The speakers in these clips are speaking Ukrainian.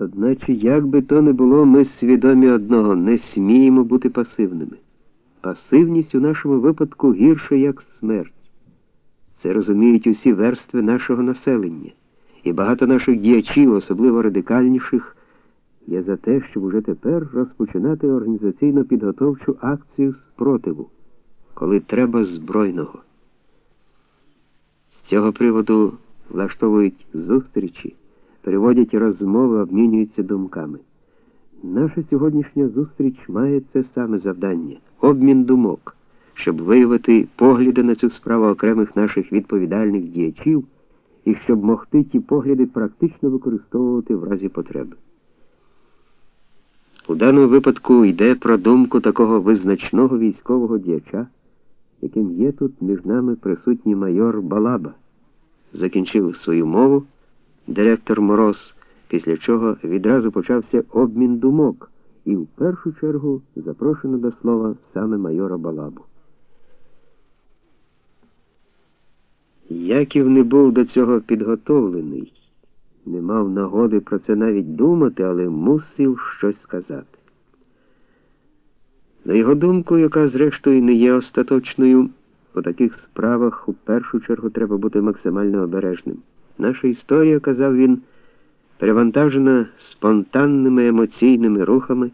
Одначе, як би то не було, ми свідомі одного, не сміємо бути пасивними. Пасивність у нашому випадку гірша, як смерть. Це розуміють усі верстви нашого населення, і багато наших діячів, особливо радикальніших, є за те, щоб уже тепер розпочинати організаційно підготовчу акцію спротиву, коли треба збройного. З цього приводу влаштовують зустрічі переводять розмови, обмінюються думками. Наша сьогоднішня зустріч має це саме завдання обмін думок, щоб виявити погляди на цю справу окремих наших відповідальних діячів і щоб могти ті погляди практично використовувати в разі потреби. У даному випадку йде про думку такого визначного військового діяча, яким є тут між нами присутній майор Балаба. Закінчив свою мову директор Мороз, після чого відразу почався обмін думок, і в першу чергу запрошено до слова саме майора Балабу. Яків не був до цього підготовлений, не мав нагоди про це навіть думати, але мусив щось сказати. На його думку, яка, зрештою, не є остаточною, у таких справах у першу чергу треба бути максимально обережним. Наша історія, казав він, перевантажена спонтанними емоційними рухами,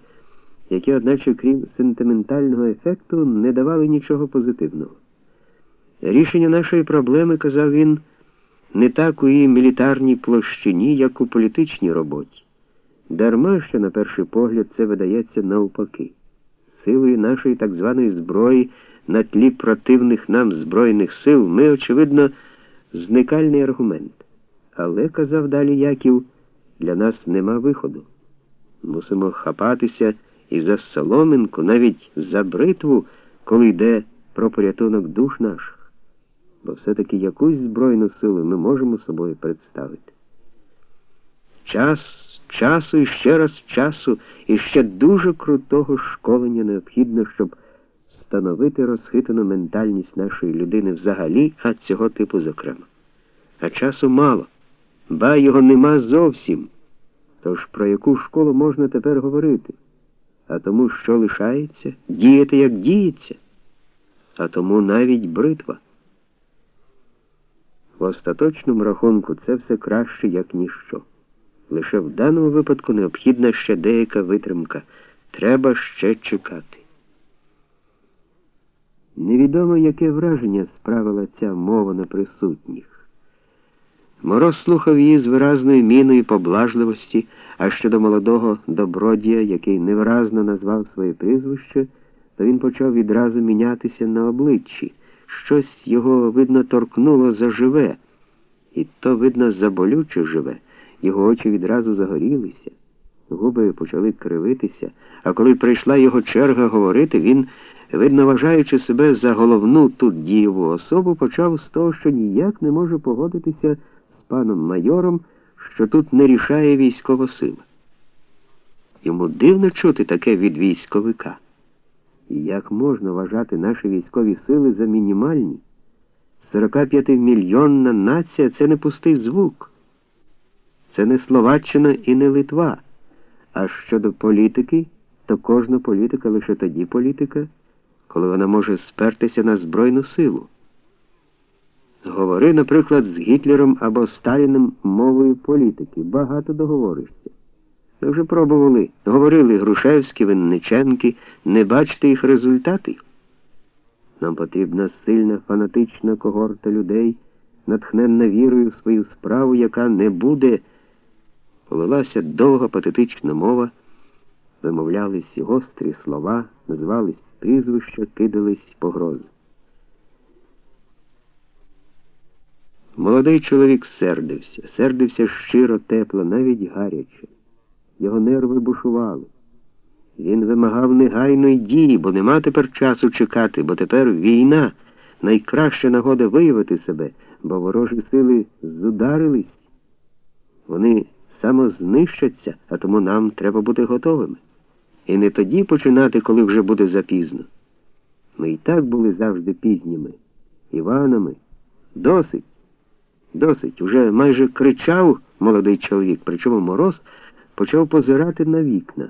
які, одначе, крім сентиментального ефекту, не давали нічого позитивного. Рішення нашої проблеми, казав він, не так у її мілітарній площині, як у політичній роботі. Дарма що, на перший погляд, це видається навпаки. Силою нашої так званої зброї на тлі противних нам Збройних сил ми, очевидно, зникальний аргумент. Але, казав далі Яків, для нас нема виходу. Мусимо хапатися і за соломинку, навіть за бритву, коли йде про порятунок душ наших. Бо все-таки якусь збройну силу ми можемо собою представити. Час, часу і ще раз часу, і ще дуже крутого школення необхідно, щоб встановити розхитану ментальність нашої людини взагалі, а цього типу зокрема. А часу мало ба його нема зовсім. Тож про яку школу можна тепер говорити? А тому, що лишається, діяти, як діється, а тому навіть бритва. В остаточному рахунку це все краще, як ніщо. Лише в даному випадку необхідна ще деяка витримка. Треба ще чекати. Невідомо, яке враження справила ця мова на присутніх. Мороз слухав її з виразною міною поблажливості, а щодо молодого добродія, який невиразно назвав своє прізвище, то він почав відразу мінятися на обличчі. Щось його, видно, торкнуло заживе, і то, видно, заболюче живе. Його очі відразу загорілися, губи почали кривитися, а коли прийшла його черга говорити, він, видно, вважаючи себе за головну тут дієву особу, почав з того, що ніяк не може погодитися з паном майором, що тут не рішає військова сила. Йому дивно чути таке від військовика. І як можна вважати наші військові сили за мінімальні? 45 мільйонна нація це не пустий звук. Це не Словаччина і не Литва. А щодо політики, то кожна політика лише тоді політика, коли вона може спертися на Збройну силу. Говори, наприклад, з Гітлером або Сталіним мовою політики. Багато договоришся. Ми вже пробували. Говорили Грушевські, Винниченки, не бачите їх результатів. Нам потрібна сильна фанатична когорта людей, натхненна вірою в свою справу, яка не буде. Полилася довга патетична мова, вимовлялись гострі слова, називались прізвища, кидались погрози. Молодий чоловік сердився, сердився щиро, тепло, навіть гаряче. Його нерви бушували. Він вимагав негайної дії, бо нема тепер часу чекати, бо тепер війна найкраща нагода виявити себе, бо ворожі сили зударились. Вони самознищаться, а тому нам треба бути готовими. І не тоді починати, коли вже буде запізно. Ми і так були завжди пізніми. Іванами. Досить. Досить, уже майже кричав молодий чоловік, причому мороз почав позирати на вікна.